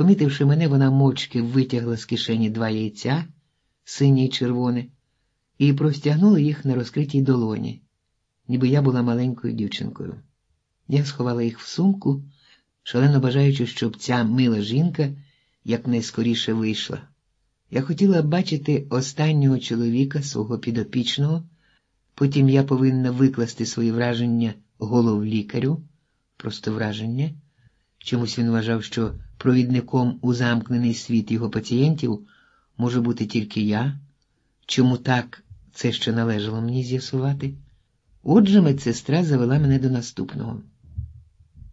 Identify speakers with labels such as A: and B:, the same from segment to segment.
A: Помітивши мене, вона мовчки витягла з кишені два яйця, синє й червоне, і простягнула їх на розкритій долоні, ніби я була маленькою дівчинкою. Я сховала їх в сумку, шалено бажаючи, щоб ця мила жінка якнайскоріше вийшла. Я хотіла бачити останнього чоловіка свого підопічного, потім я повинна викласти свої враження голов лікарю, просто враження. Чомусь він вважав, що провідником у замкнений світ його пацієнтів може бути тільки я. Чому так це ще належало мені з'ясувати? Отже, медсестра завела мене до наступного.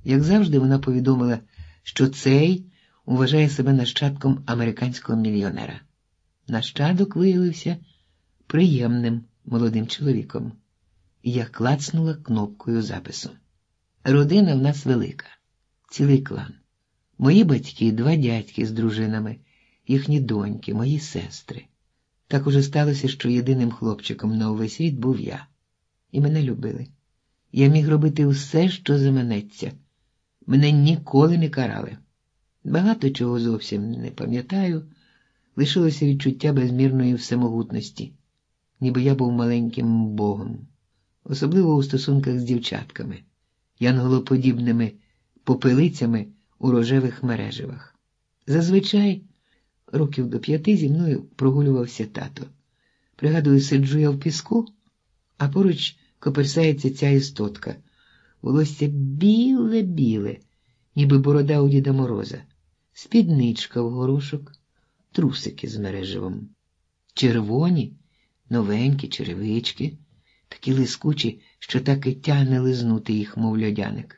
A: Як завжди, вона повідомила, що цей вважає себе нащадком американського мільйонера. Нащадок виявився приємним молодим чоловіком. Я клацнула кнопкою запису. Родина в нас велика, цілий клан. Мої батьки, два дядьки з дружинами, їхні доньки, мої сестри. Так уже сталося, що єдиним хлопчиком на увесь світ був я, і мене любили. Я міг робити все, що заманеться. Мене ніколи не карали. Багато чого зовсім не пам'ятаю, лишилося відчуття безмірної всемогутності, ніби я був маленьким богом, особливо у стосунках з дівчатками, янголоподібними попелицями у рожевих мереживах. Зазвичай, років до п'яти зі мною прогулювався тато. Пригадую, сиджу я в піску, а поруч коперсається ця істотка. Волосся біле-біле, ніби борода у Діда Мороза, спідничка в горошок, трусики з мереживом, червоні, новенькі черевички, такі лискучі, що так і тягне лизнути їх, мов льодяник.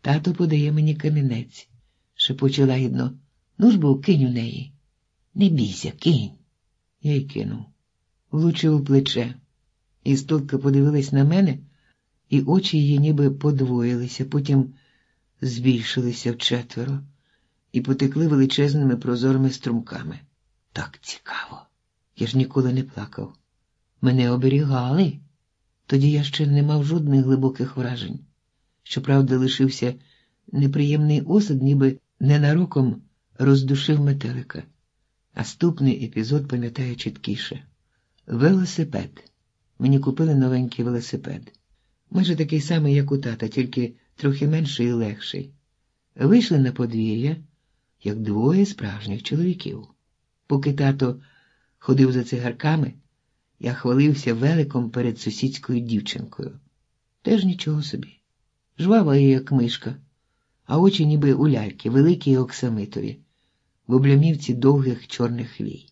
A: Тато подає мені камінець, шепоче лагідно. Ну ж бо кинь у неї. Не бійся, кинь. Я й кинув. Влучив у плече. Істотка подивилась на мене, і очі її ніби подвоїлися, потім збільшилися вчетверо і потекли величезними прозорими струмками. Так цікаво. Я ж ніколи не плакав. Мене оберігали. Тоді я ще не мав жодних глибоких вражень. Щоправда, лишився неприємний осад, ніби ненароком роздушив метелика. Наступний епізод пам'ятаю чіткіше. Велосипед. Мені купили новенький велосипед. Майже такий самий, як у тата, тільки трохи менший і легший. Вийшли на подвір'я, як двоє справжніх чоловіків. Поки тато ходив за цигарками, я хвалився великом перед сусідською дівчинкою. Теж нічого собі. Жвава її, як мишка, а очі ніби у ляльки, великі й оксамитові, в облямівці довгих чорних вій.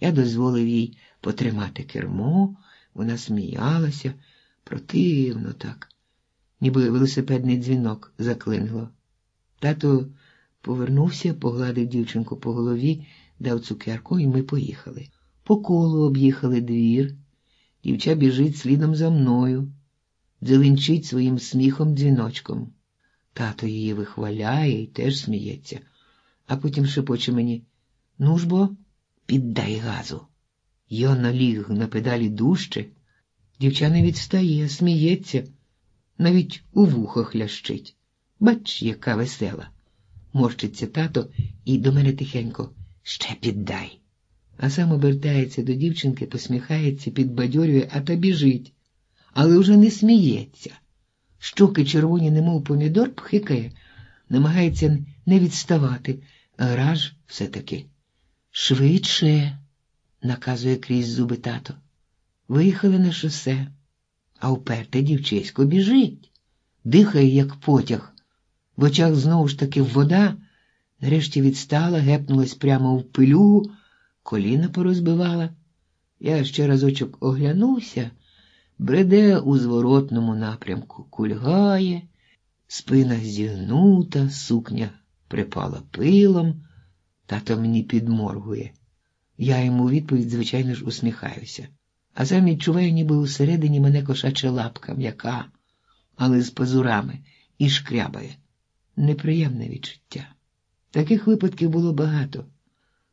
A: Я дозволив їй потримати кермо, вона сміялася противно так, ніби велосипедний дзвінок заклинило. Тато повернувся, погладив дівчинку по голові, дав цукерку, і ми поїхали. По колу об'їхали двір, дівча біжить слідом за мною, дзеленчить своїм сміхом дзвіночком. Тато її вихваляє і теж сміється, а потім шепоче мені ну ж бо, піддай газу. Я наліг на педалі дужче. Дівча не відстає, сміється, навіть у вухах лящить. Бач, яка весела. Морщиться тато і до мене тихенько ще піддай. А сам обертається до дівчинки, посміхається, підбадьорює, а та біжить, але вже не сміється. Щоки червоні, немов помідор, пхикає, намагається не відставати, а раж все-таки. Швидше, наказує крізь зуби тато. Виїхали на шосе, а уперте дівчисько біжить, дихає, як потяг. В очах знову ж таки вода, нарешті відстала, гепнулась прямо в пилюгу, коліна порозбивала. Я ще разочок оглянувся, бреде у зворотному напрямку, кульгає, спина зігнута, сукня припала пилом, тато мені підморгує. Я йому відповідь, звичайно ж, усміхаюся а сам відчуваю, ніби усередині мене кошача лапка м'яка, але з пазурами і шкрябає. Неприємне відчуття. Таких випадків було багато,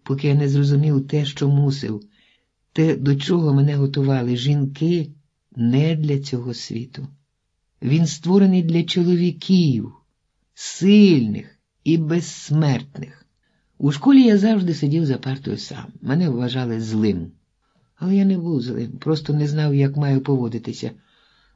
A: поки я не зрозумів те, що мусив, те, до чого мене готували жінки не для цього світу. Він створений для чоловіків, сильних і безсмертних. У школі я завжди сидів за партою сам. Мене вважали злим. Але я не був злим, просто не знав, як маю поводитися.